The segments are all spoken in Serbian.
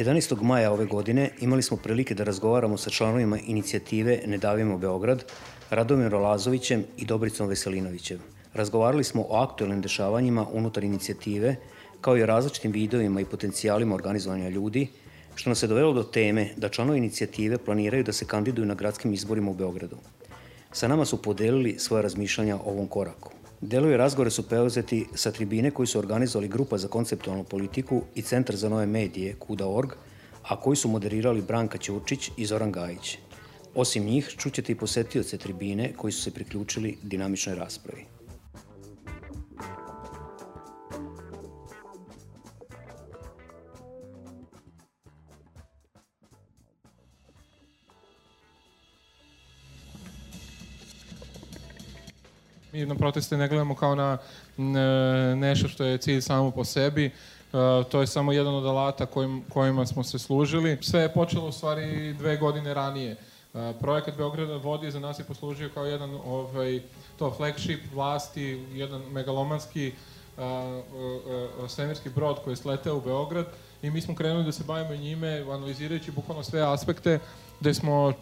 11. maja ove godine imali smo prilike da razgovaramo sa članovima inicijative Ne davimo Beograd, Radomirom Lazovićem i Dobricom Veselinovićem. Razgovarali smo o aktuelnim dešavanjima unutar inicijative, kao i o različitim videojima i potencijalima organizovanja ljudi, što nas je dovelo do teme da članovi inicijative planiraju da se kandiduju na gradskim izborima u Beogradu. Sa nama su podelili svoje razmišljanja o ovom koraku. Delovi razgovore su preuzeti sa tribine koji su organizovali Grupa za konceptualnu politiku i Centar za nove medije Kuda.org, a koji su moderirali Branka Ćurčić i Zoran Gajić. Osim njih, čućete i posetioce tribine koji su se priključili dinamičnoj raspravi. Mi na proteste ne gledamo kao na nešto što je cilj samo po sebi. E, to je samo jedan od alata kojim, kojima smo se služili. Sve je počelo u stvari dve godine ranije. E, projekat Beograda vodi za nas je poslužio kao jedan ovaj, to flagship vlasti, jedan megalomanski uh, svemirski brod koji je sleteo u Beograd i mi smo krenuli da se bavimo njime analizirajući bukvalno sve aspekte gde smo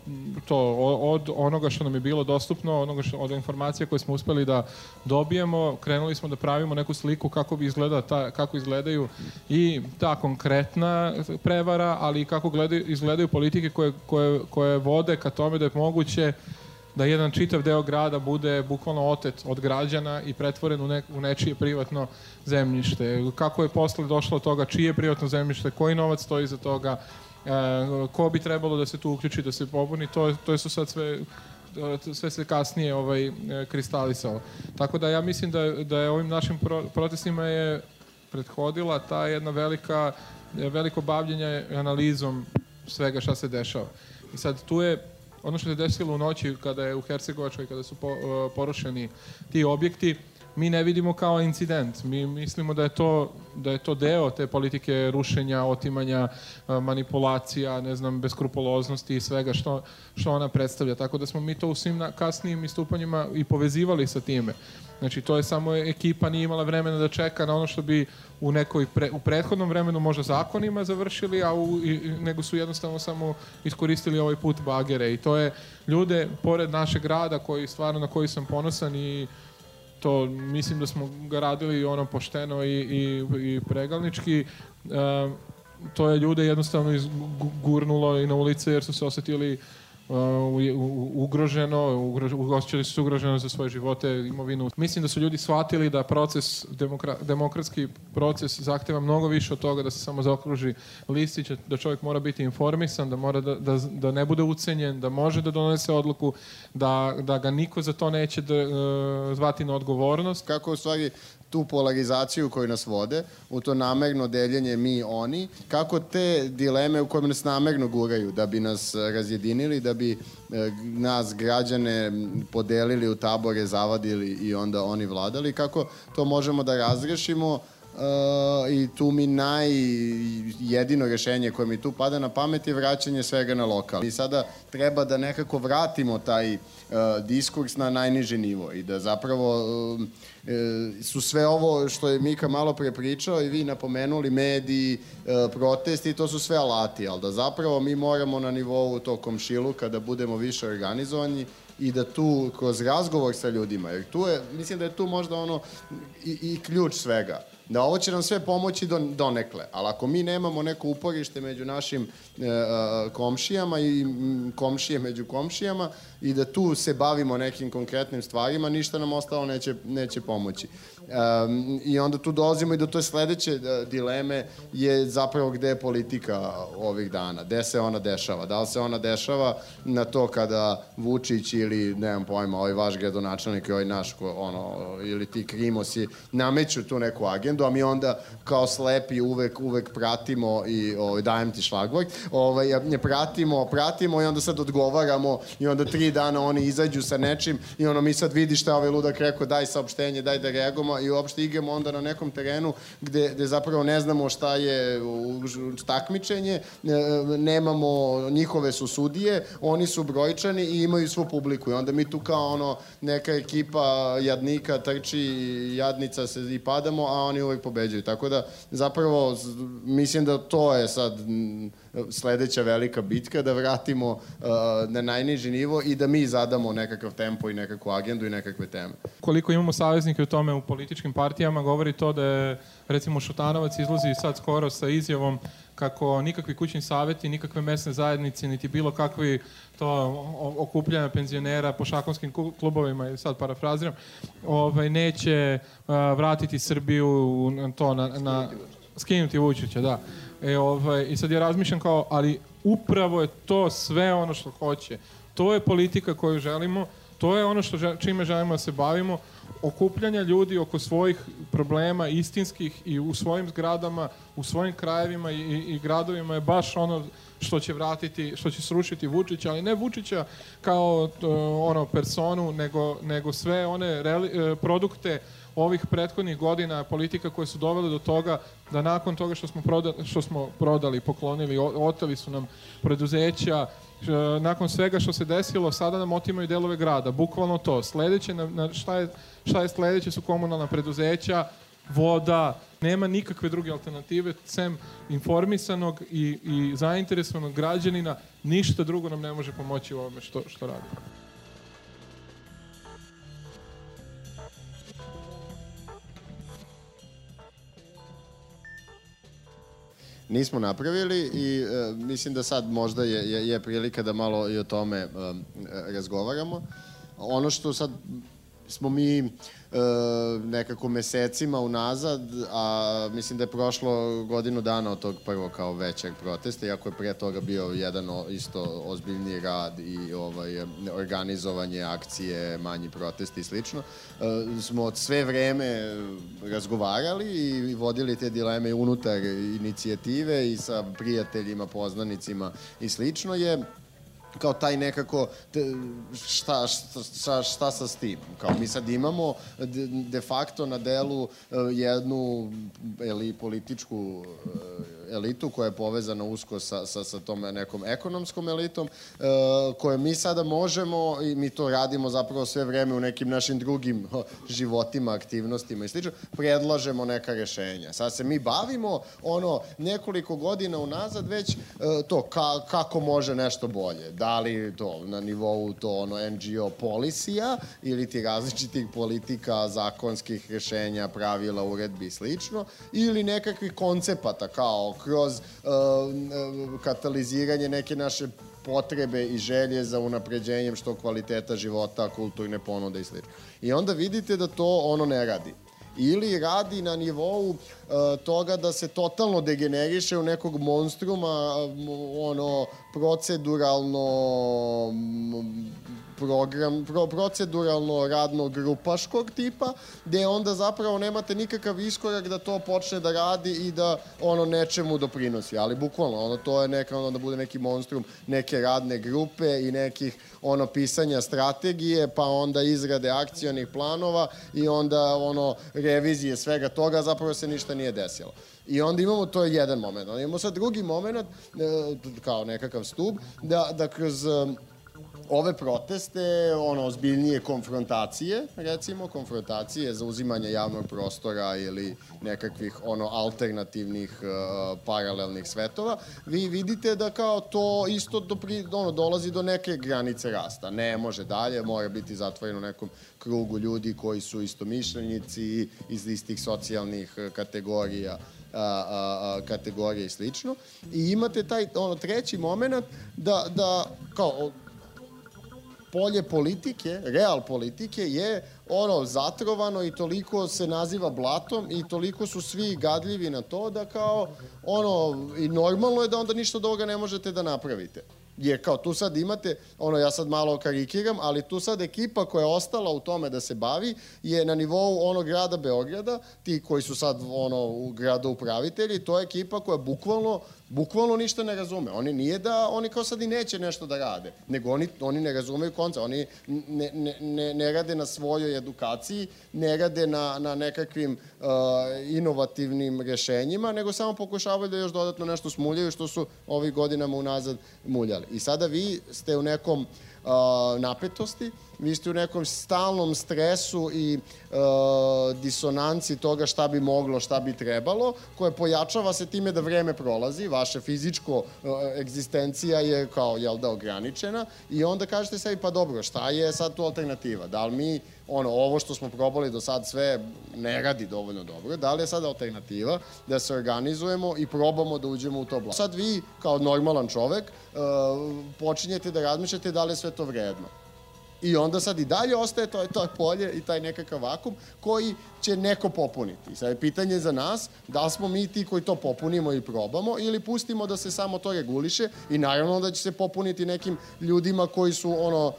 to od onoga što nam je bilo dostupno, onoga što, od informacija koje smo uspeli da dobijemo, krenuli smo da pravimo neku sliku kako bi izgleda ta, kako izgledaju i ta konkretna prevara, ali i kako gledaju, izgledaju politike koje, koje, koje vode ka tome da je moguće da jedan čitav deo grada bude bukvalno otet od građana i pretvoren u, ne, u nečije privatno zemljište. Kako je posle došlo toga, čije privatno zemljište, koji novac stoji za toga, E, ko bi trebalo da se tu uključi, da se pobuni, to, to su sad sve sve se kasnije ovaj, e, kristalisalo. Tako da ja mislim da, da je ovim našim pro, protestima je prethodila ta jedna velika, veliko bavljenje analizom svega šta se dešava. I sad tu je ono što se desilo u noći kada je u Hercegovačkoj, kada su po, e, porušeni ti objekti, mi ne vidimo kao incident. Mi mislimo da je to, da je to deo te politike rušenja, otimanja, manipulacija, ne znam, beskrupuloznosti i svega što, što ona predstavlja. Tako da smo mi to u svim kasnijim istupanjima i povezivali sa time. Znači, to je samo ekipa nije imala vremena da čeka na ono što bi u nekoj pre, u prethodnom vremenu možda zakonima završili, a u, i, nego su jednostavno samo iskoristili ovaj put bagere. I to je ljude, pored našeg grada, koji stvarno na koji sam ponosan i to mislim da smo ga radili ono pošteno i, i, i pregalnički. E, to je ljude jednostavno izgurnulo i na ulice jer su se osetili ugroženo, osjećali su ugroženo za svoje živote, imovinu. Mislim da su ljudi shvatili da proces, demokra, demokratski proces zahteva mnogo više od toga da se samo zaokruži listić, da čovjek mora biti informisan, da, mora da, da, da ne bude ucenjen, da može da donese odluku, da, da ga niko za to neće da, uh, zvati na odgovornost. Kako u stvari tu polarizaciju koju nas vode, u to namerno deljenje mi-oni, kako te dileme u kojima nas namerno guraju da bi nas razjedinili, da bi e, nas građane podelili u tabore, zavadili i onda oni vladali, kako to možemo da razrešimo Uh, i tu mi naj jedino rešenje koje mi tu pada na pamet je vraćanje svega na lokal. I sada treba da nekako vratimo taj uh, diskurs na najniži nivo i da zapravo uh, su sve ovo što je Mika malo pre pričao i vi napomenuli, mediji, protesti, to su sve alati, ali da zapravo mi moramo na nivou tog komšiluka da budemo više organizovani i da tu kroz razgovor sa ljudima, jer tu je, mislim da je tu možda ono i, i ključ svega da ovo će nam sve pomoći do, donekle, ali ako mi nemamo neko uporište među našim e, e komšijama i komšije među komšijama i da tu se bavimo nekim konkretnim stvarima, ništa nam ostalo neće, neće pomoći. Um, I onda tu dolazimo i do toj sledeće uh, dileme je zapravo gde je politika ovih dana, gde se ona dešava. Da li se ona dešava na to kada Vučić ili nemam pojma, ovaj vaš gradonačelnik i ovaj naš, ono, ili ti krimosi, nameću tu neku agendu, a mi onda kao slepi uvek, uvek pratimo i ovaj, dajem ti šlagvoj, ovaj, ne pratimo, pratimo i onda sad odgovaramo i onda tri dana oni izađu sa nečim i ono mi sad vidi šta ovaj ludak rekao, daj saopštenje, daj da reagujemo i uopšte igramo onda na nekom terenu gde, gde zapravo ne znamo šta je takmičenje, e, nemamo, njihove su sudije, oni su brojčani i imaju svu publiku i onda mi tu kao ono neka ekipa jadnika trči jadnica se i padamo, a oni uvek pobeđuju. Tako da zapravo mislim da to je sad sledeća velika bitka, da vratimo uh, na najniži nivo i da mi zadamo nekakav tempo i nekakvu agendu i nekakve teme. Koliko imamo saveznike u tome u političkim partijama, govori to da je, recimo, Šutanovac izlazi sad skoro sa izjavom kako nikakvi kućni saveti, nikakve mesne zajednice, niti bilo kakvi to okupljanja penzionera po šakonskim klubovima, sad parafraziram, ovaj, neće vratiti Srbiju na to na, na skinuti Vučića, da. E, ovaj, I sad ja razmišljam kao, ali upravo je to sve ono što hoće. To je politika koju želimo, to je ono što čime želimo da se bavimo, okupljanja ljudi oko svojih problema istinskih i u svojim zgradama, u svojim krajevima i, i, gradovima je baš ono što će vratiti, što će srušiti Vučića, ali ne Vučića kao ono personu, nego, nego sve one reli, e, produkte ovih prethodnih godina politika koje su dovele do toga da nakon toga što smo prodali, što smo prodali poklonili, oteli su nam preduzeća, e, nakon svega što se desilo, sada nam otimaju delove grada, bukvalno to. Sledeće, na, na šta, je, šta je sledeće su komunalna preduzeća, voda, nema nikakve druge alternative, sem informisanog i, i zainteresovanog građanina, ništa drugo nam ne može pomoći u ovome što, što radimo. Nismo napravili i e, mislim da sad možda je, je, je prilika da malo i o tome e, razgovaramo. Ono što sad smo mi e, nekako mesecima unazad, a mislim da je prošlo godinu dana od tog prvog kao većeg protesta, iako je pre toga bio jedan o, isto ozbiljniji rad i ovaj, organizovanje akcije, manji protesti i slično, e, smo sve vreme razgovarali i vodili te dileme unutar inicijative i sa prijateljima, poznanicima i slično je kao taj nekako te, šta, šta, šta sa s tim. Kao mi sad imamo de, de facto na delu uh, jednu eli, političku uh, elitu koja je povezana usko sa, sa, sa tom nekom ekonomskom elitom, uh, koje mi sada možemo i mi to radimo zapravo sve vreme u nekim našim drugim životima, aktivnostima i slično, predlažemo neka rešenja. Sad se mi bavimo ono nekoliko godina unazad već uh, to ka, kako može nešto bolje. Da li to na nivou to ono NGO policija ili ti različitih politika, zakonskih rešenja, pravila, uredbi i slično, ili nekakvih koncepata kao kroz uh, kataliziranje neke naše potrebe i želje za unapređenjem što kvaliteta života, kulturne ponude i sl. I onda vidite da to ono ne radi ili radi na nivou uh, toga da se totalno degeneriše u nekog monstruma, ono, proceduralno program, pro, proceduralno radno grupaškog tipa, gde onda zapravo nemate nikakav iskorak da to počne da radi i da ono nečemu doprinosi. Ali bukvalno, ono to je neka, ono da bude neki monstrum neke radne grupe i nekih ono pisanja strategije, pa onda izrade akcionih planova i onda ono revizije svega toga, zapravo se ništa nije desilo. I onda imamo, to je jedan moment. Onda imamo sad drugi moment, e, kao nekakav stub, da, da kroz ove proteste, ono, ozbiljnije konfrontacije, recimo, konfrontacije za uzimanje javnog prostora ili nekakvih, ono, alternativnih uh, paralelnih svetova, vi vidite da kao to isto do, ono, dolazi do neke granice rasta. Ne može dalje, mora biti zatvoreno nekom krugu ljudi koji su istomišljenici iz istih socijalnih uh, kategorija a, a, a, kategorije i slično. I imate taj ono treći moment da, da kao polje politike, real politike je ono zatrovano i toliko se naziva blatom i toliko su svi gadljivi na to da kao ono i normalno je da onda ništa od ovoga ne možete da napravite. Jer kao tu sad imate, ono ja sad malo karikiram, ali tu sad ekipa koja je ostala u tome da se bavi je na nivou onog grada Beograda, ti koji su sad ono u gradu upravitelji, to je ekipa koja bukvalno bukvalno ništa ne razume. Oni nije da, oni kao sad i neće nešto da rade, nego oni, oni ne razumeju konca, oni ne, ne, ne, ne rade na svojoj edukaciji, ne rade na, na nekakvim uh, inovativnim rešenjima, nego samo pokušavaju da još dodatno nešto smuljaju što su ovih godinama unazad muljali. I sada vi ste u nekom uh, napetosti, vi ste u nekom stalnom stresu i uh, disonanci toga šta bi moglo, šta bi trebalo, koje pojačava se time da vreme prolazi, vaše fizičko uh, egzistencija je kao, jel da, ograničena i onda kažete sebi, pa dobro, šta je sad tu alternativa? Da li mi ono, ovo što smo probali do sad sve ne radi dovoljno dobro, da li je sad alternativa da se organizujemo i probamo da uđemo u to blago. Sad vi, kao normalan čovek, uh, počinjete da razmišljate da li je sve to vredno. I onda sad i dalje ostaje to, to polje i taj nekakav vakum koji će neko popuniti. Sad je pitanje za nas da li smo mi ti koji to popunimo i probamo ili pustimo da se samo to reguliše i naravno da će se popuniti nekim ljudima koji su ono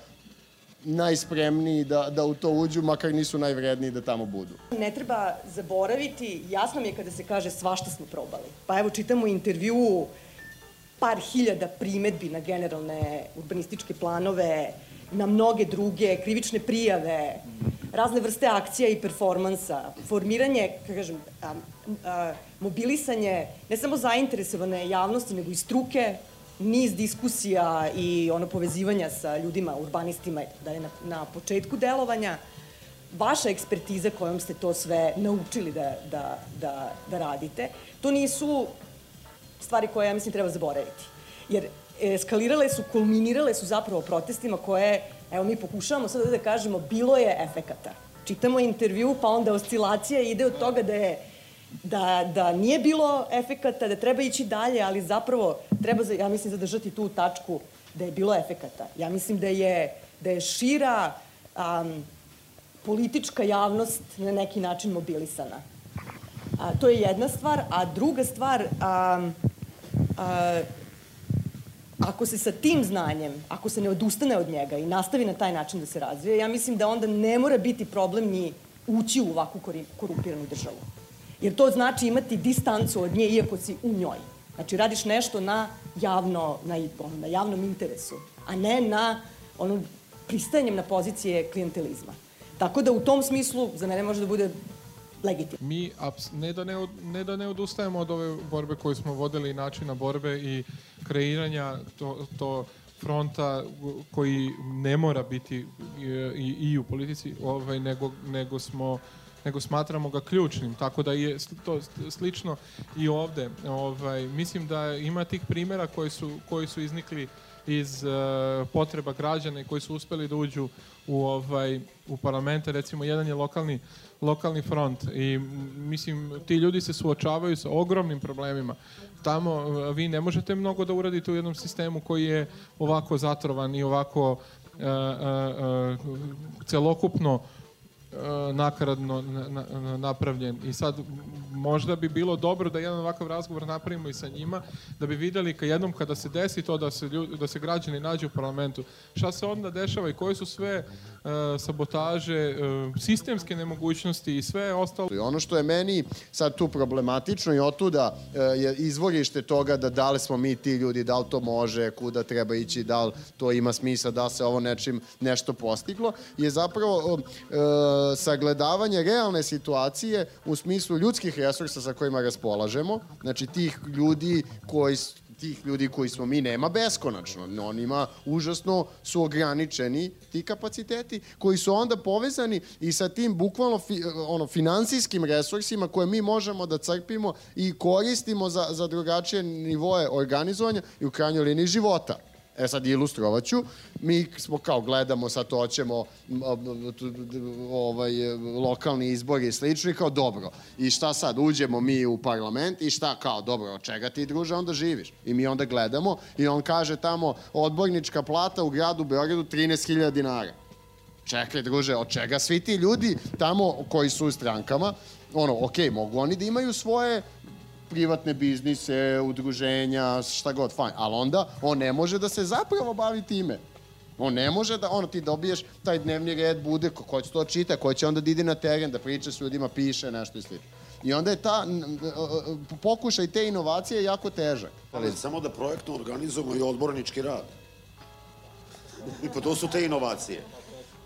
najspremniji da, da u to uđu, makar nisu najvredniji da tamo budu. Ne treba zaboraviti, jasno mi je kada se kaže svašta smo probali. Pa evo čitamo intervju par hiljada primetbi na generalne urbanističke planove, na mnoge druge, krivične prijave, razne vrste akcija i performansa, formiranje, kako kažem, a, a, mobilisanje ne samo zainteresovane javnosti, nego i struke, niz diskusija i ono povezivanja sa ljudima, urbanistima, da je na, na početku delovanja, vaša ekspertiza kojom ste to sve naučili da, da, da, da radite, to nisu stvari koje, ja mislim, treba zaboraviti. Jer eskalirale su, kulminirale su zapravo protestima koje, evo mi pokušavamo sada da kažemo, bilo je efekata. Čitamo intervju, pa onda oscilacija ide od toga da je da, da nije bilo efekata, da treba ići dalje, ali zapravo treba, ja mislim, zadržati tu tačku da je bilo efekata. Ja mislim da je, da je šira um, politička javnost na neki način mobilisana. A, to je jedna stvar, a druga stvar, um, a, ako se sa tim znanjem, ako se ne odustane od njega i nastavi na taj način da se razvije, ja mislim da onda ne mora biti problem ni ući u ovakvu korumpiranu državu. Jer to znači imati distancu od nje iako si u njoj. Znači radiš nešto na javno, na, na javnom interesu, a ne na ono, pristajanjem na pozicije klientelizma. Tako da u tom smislu za mene može da bude legitimno. Mi ne da ne, ne da ne odustajemo od ove borbe koju smo vodili, načina borbe i kreiranja to, to fronta koji ne mora biti i, i u politici, ovaj, nego, nego smo nego smatramo ga ključnim, tako da je to slično i ovde. Ovaj, mislim da ima tih primera koji su, koji su iznikli iz uh, potreba građana koji su uspeli da uđu u ovaj u parlamente recimo jedan je lokalni lokalni front i mislim ti ljudi se suočavaju sa ogromnim problemima tamo vi ne možete mnogo da uradite u jednom sistemu koji je ovako zatrovan i ovako uh, uh, celokupno nakaradno na, na, napravljen. I sad možda bi bilo dobro da jedan ovakav razgovor napravimo i sa njima da bi videli ka jednom kada se desi to da se, ljudi, da se građani nađu u parlamentu šta se onda dešava i koje su sve uh, sabotaže uh, sistemske nemogućnosti i sve ostalo. I ono što je meni sad tu problematično i otuda uh, je izvorište toga da da li smo mi ti ljudi, da li to može, kuda treba ići, da li to ima smisla, da se ovo nečim nešto postiglo, je zapravo uh, sagledavanje realne situacije u smislu ljudskih resursa sa kojima raspolažemo, znači tih ljudi koji tih ljudi koji smo mi nema beskonačno. On ima užasno su ograničeni ti kapaciteti koji su onda povezani i sa tim bukvalno fi, ono finansijskim resursima koje mi možemo da crpimo i koristimo za, za drugačije nivoje organizovanja i u krajnjoj liniji života. E sad ilustrovat ću. Mi smo kao gledamo sad to hoćemo ovaj, lokalni izbori i slično i kao dobro. I šta sad? Uđemo mi u parlament i šta kao dobro, od čega ti druže onda živiš? I mi onda gledamo i on kaže tamo odbornička plata u gradu Beogradu 13.000 dinara. Čekaj, druže, od čega svi ti ljudi tamo koji su u strankama, ono, ok, mogu oni da imaju svoje privatne biznise, udruženja, šta god, fajn. Ali onda on ne može da se zapravo bavi time. On ne može da, ono, ti dobiješ taj dnevni red, bude, ko, ko će to čita, ko će onda da ide na teren, da priča s ljudima, piše nešto i slično. I onda je ta, pokušaj te inovacije jako težak. Ali samo da projektno organizujemo i odbornički rad. Pa to su te inovacije.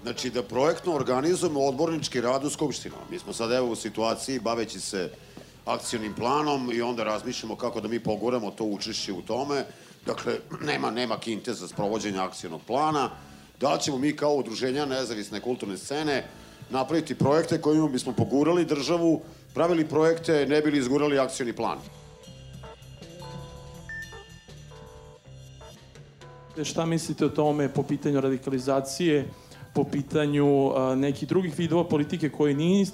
Znači da projektno organizujemo odbornički rad u Skupštinama. Mi smo sad evo u situaciji baveći se akcijnim planom i onda razmišljamo kako da mi poguramo to učešće u tome. Dakle, nema, nema kinte za sprovođenje akcijnog plana. Da ćemo mi kao udruženja nezavisne kulturne scene napraviti projekte kojima bismo pogurali državu, pravili projekte, ne bili izgurali akcijni plan. Šta mislite o tome po pitanju radikalizacije, po pitanju a, nekih drugih vidova politike koji nije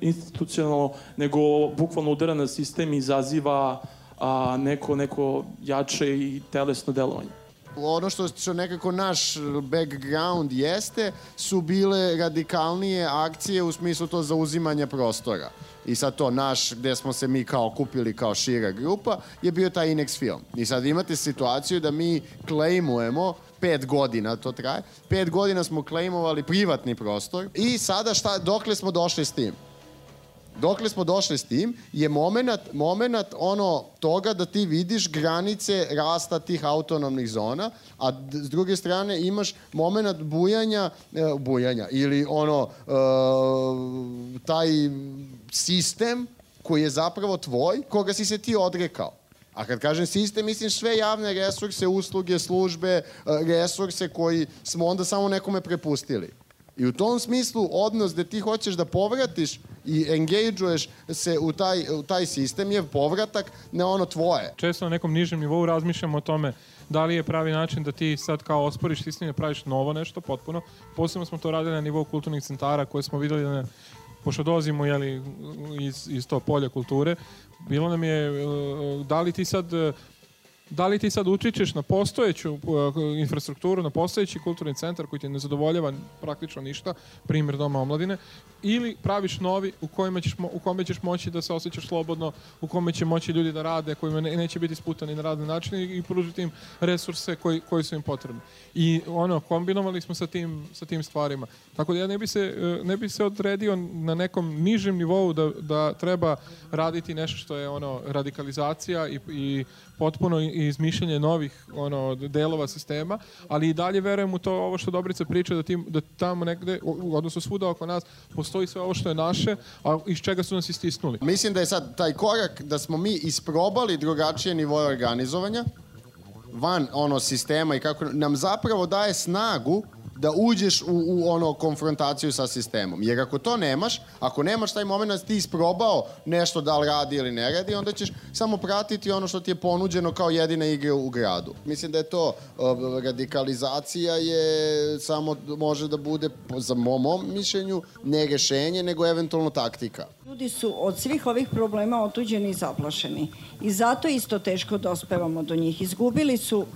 institucionalno, nego bukvalno udara na sistem i izaziva a, neko, neko jače i telesno delovanje? Ono što, što nekako naš background jeste, su bile radikalnije akcije u smislu to zauzimanja prostora. I sad to naš, gde smo se mi kao kupili kao šira grupa, je bio taj Inex film. I sad imate situaciju da mi klejmujemo pet godina to traje. Pet godina smo klejmovali privatni prostor i sada šta, dokle smo došli s tim? Dokle smo došli s tim, je moment, moment ono toga da ti vidiš granice rasta tih autonomnih zona, a s druge strane imaš moment bujanja, e, bujanja ili ono e, taj sistem koji je zapravo tvoj, koga si se ti odrekao. A kad kažem sistem, mislim sve javne resurse, usluge, službe, e, resurse koji smo onda samo nekome prepustili. I u tom smislu odnos gde ti hoćeš da povratiš i engageuješ se u taj, u taj sistem je povratak na ono tvoje. Često na nekom nižem nivou razmišljamo o tome da li je pravi način da ti sad kao osporiš sistem i da praviš novo nešto potpuno. Posebno smo to radili na nivou kulturnih centara koje smo videli da pošto dolazimo jeli, iz, iz to polja kulture, bilo nam je da li ti sad da li ti sad utičeš na postojeću uh, infrastrukturu, na postojeći kulturni centar koji ti ne zadovoljava praktično ništa, primjer Doma omladine, ili praviš novi u, kojima ćeš, u kome ćeš moći da se osjećaš slobodno, u kome će moći ljudi da rade, kojima ne, neće biti sputani na radni način i, i pružiti im resurse koji, koji su im potrebni. I ono, kombinovali smo sa tim, sa tim stvarima. Tako da ja ne bi se, uh, ne bi se odredio na nekom nižem nivou da, da treba raditi nešto što je ono radikalizacija i, i potpuno izmišljanje novih ono delova sistema, ali i dalje verujem u to ovo što Dobrica priča da, tim, da tamo negde, odnosno svuda oko nas, postoji sve ovo što je naše, a iz čega su nas istisnuli. Mislim da je sad taj korak da smo mi isprobali drugačije nivoje organizovanja, van ono sistema i kako nam zapravo daje snagu da uđeš u, u ono konfrontaciju sa sistemom. Jer ako to nemaš, ako nemaš taj moment da ti isprobao nešto da li radi ili ne radi, onda ćeš samo pratiti ono što ti je ponuđeno kao jedina igra u gradu. Mislim da je to radikalizacija je samo može da bude za mom mišljenju ne rešenje, nego eventualno taktika. Ljudi su od svih ovih problema otuđeni i zaplašeni. I zato isto teško dospevamo do njih. Izgubili su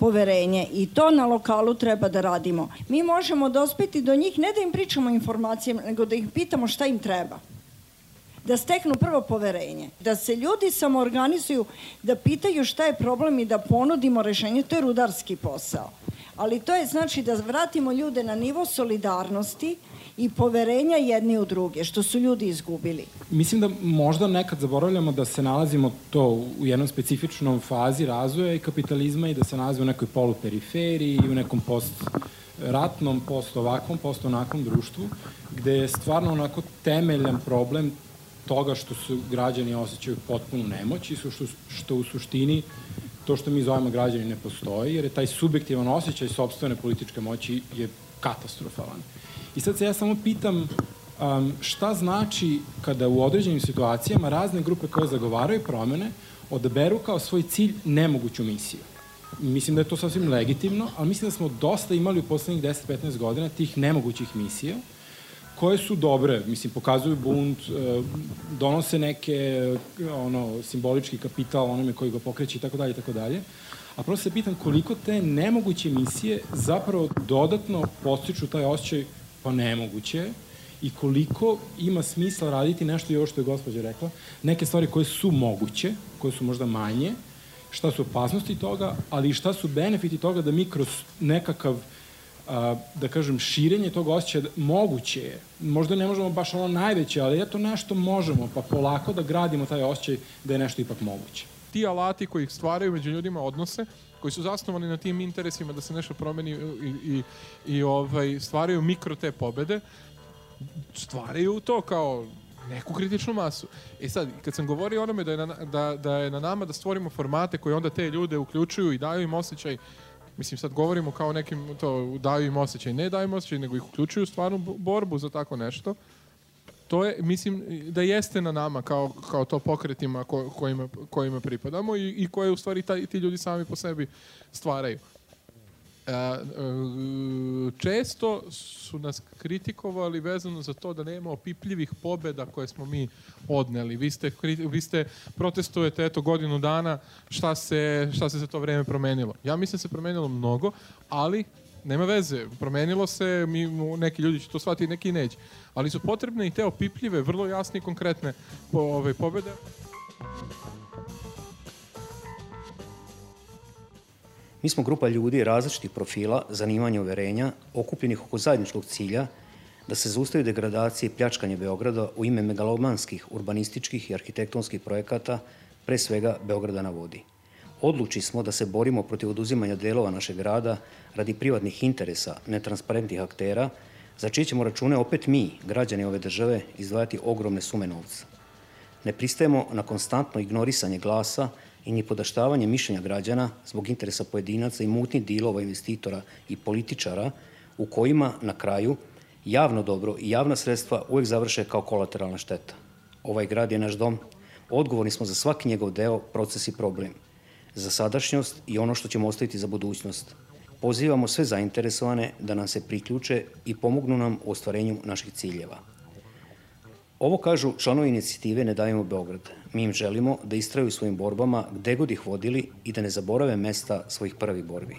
poverenje i to na lokalu treba da radimo. Mi možemo dospeti do njih ne da im pričamo informacije, nego da ih pitamo šta im treba. Da steknu prvo poverenje. Da se ljudi samoorganizuju, da pitaju šta je problem i da ponudimo rešenje. To je rudarski posao. Ali to je znači da vratimo ljude na nivo solidarnosti, i poverenja jedni u druge, što su ljudi izgubili. Mislim da možda nekad zaboravljamo da se nalazimo to u jednom specifičnom fazi razvoja i kapitalizma i da se nalazimo u nekoj poluperiferiji i u nekom post ratnom, post ovakvom, post onakvom društvu, gde je stvarno onako temeljan problem toga što su građani osjećaju potpunu nemoć i su što, što u suštini to što mi zovemo građani ne postoji, jer je taj subjektivan osjećaj sobstvene političke moći je katastrofalan. I sad se ja samo pitam um, šta znači kada u određenim situacijama razne grupe koje zagovaraju promene odaberu kao svoj cilj nemoguću misiju. Mislim da je to sasvim legitimno, ali mislim da smo dosta imali u poslednjih 10-15 godina tih nemogućih misija, koje su dobre, mislim, pokazuju bunt, e, donose neke, ono, simbolički kapital onome koji ga pokreće i tako dalje i tako dalje. A prosto se pitam koliko te nemoguće misije zapravo dodatno postiču taj osjećaj pa nemoguće i koliko ima smisla raditi nešto i ovo što je gospođa rekla, neke stvari koje su moguće, koje su možda manje, šta su opasnosti toga, ali i šta su benefiti toga da mi kroz nekakav a, da kažem, širenje tog osjećaja moguće je. Možda ne možemo baš ono najveće, ali eto nešto možemo, pa polako da gradimo taj osjećaj da je nešto ipak moguće. Ti alati koji stvaraju među ljudima odnose, koji su zasnovani na tim interesima da se nešto promeni i, i, i ovaj, stvaraju mikro te pobede, stvaraju to kao neku kritičnu masu. E sad, kad sam govorio onome da je, na, da, da je na nama da stvorimo formate koji onda te ljude uključuju i daju im osjećaj Mislim, sad govorimo kao nekim, to, daju im osjećaj, ne daju im osjećaj, nego ih uključuju stvarnu borbu za tako nešto. To je, mislim, da jeste na nama kao, kao to pokretima ko, kojima, kojima pripadamo i, i koje u stvari taj, ti ljudi sami po sebi stvaraju. E, e, često su nas kritikovali vezano za to da nema opipljivih pobeda koje smo mi odneli. Vi ste, vi ste protestujete eto godinu dana šta se, šta se za to vreme promenilo. Ja mislim da se promenilo mnogo, ali nema veze, promenilo se, mi, neki ljudi će to shvatiti, neki neće. Ali su potrebne i te opipljive, vrlo jasne i konkretne po, ove, pobede. Mi smo grupa ljudi različitih profila, zanimanja uverenja, okupljenih oko zajedničkog cilja da se zaustavi degradacije i pljačkanje Beograda u ime megalomanskih, urbanističkih i arhitektonskih projekata, pre svega Beograda na vodi. Odluči smo da se borimo protiv oduzimanja delova našeg grada radi privatnih interesa, netransparentnih aktera, za čije ćemo račune opet mi, građani ove države, izdvajati ogromne sume novca. Ne pristajemo na konstantno ignorisanje glasa i ni podaštavanje mišljenja građana zbog interesa pojedinaca i mutnih dilova investitora i političara u kojima na kraju javno dobro i javna sredstva uvek završe kao kolateralna šteta. Ovaj grad je naš dom, odgovorni smo za svaki njegov deo, proces i problem, za sadašnjost i ono što ćemo ostaviti za budućnost. Pozivamo sve zainteresovane da nam se priključe i pomognu nam u ostvarenju naših ciljeva. Ovo kažu članovi inicijative Ne dajemo Beograd. Mi im želimo da istraju svojim borbama gde god ih vodili i da ne zaborave mesta svojih prvih borbi.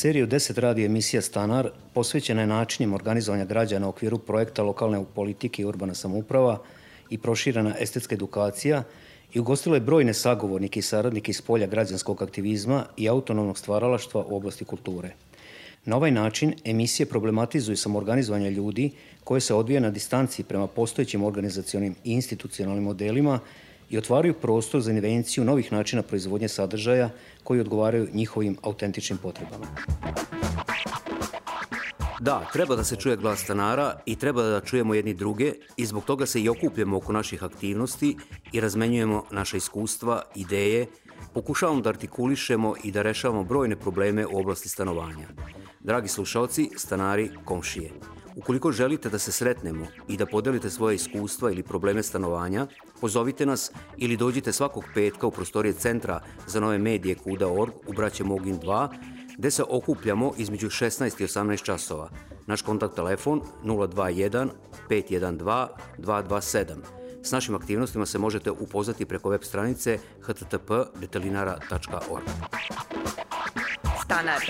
Seriju 10 radi emisija Stanar posvećena je načinima organizovanja građana u okviru projekta lokalne politike i urbana samuprava i proširana estetska edukacija i ugostila je brojne sagovornike i saradnike iz polja građanskog aktivizma i autonomnog stvaralaštva u oblasti kulture – Na ovaj način emisije problematizuju samorganizovanje ljudi koje se odvija na distanci prema postojećim organizacionim i institucionalnim modelima i otvaraju prostor za invenciju novih načina proizvodnje sadržaja koji odgovaraju njihovim autentičnim potrebama. Da, treba da se čuje glas stanara i treba da čujemo jedni druge i zbog toga se i okupljamo oko naših aktivnosti i razmenjujemo naše iskustva, ideje, pokušavamo da artikulišemo i da rešavamo brojne probleme u oblasti stanovanja. Dragi slušalci, stanari, komšije, ukoliko želite da se sretnemo i da podelite svoje iskustva ili probleme stanovanja, pozovite nas ili dođite svakog petka u prostorije Centra za nove medije Kuda.org u Braće Mogin 2, gde se okupljamo između 16 i 18 časova. Naš kontakt telefon 021 512 227. S našim aktivnostima se možete upoznati preko web stranice http detelinara.org. Stanar.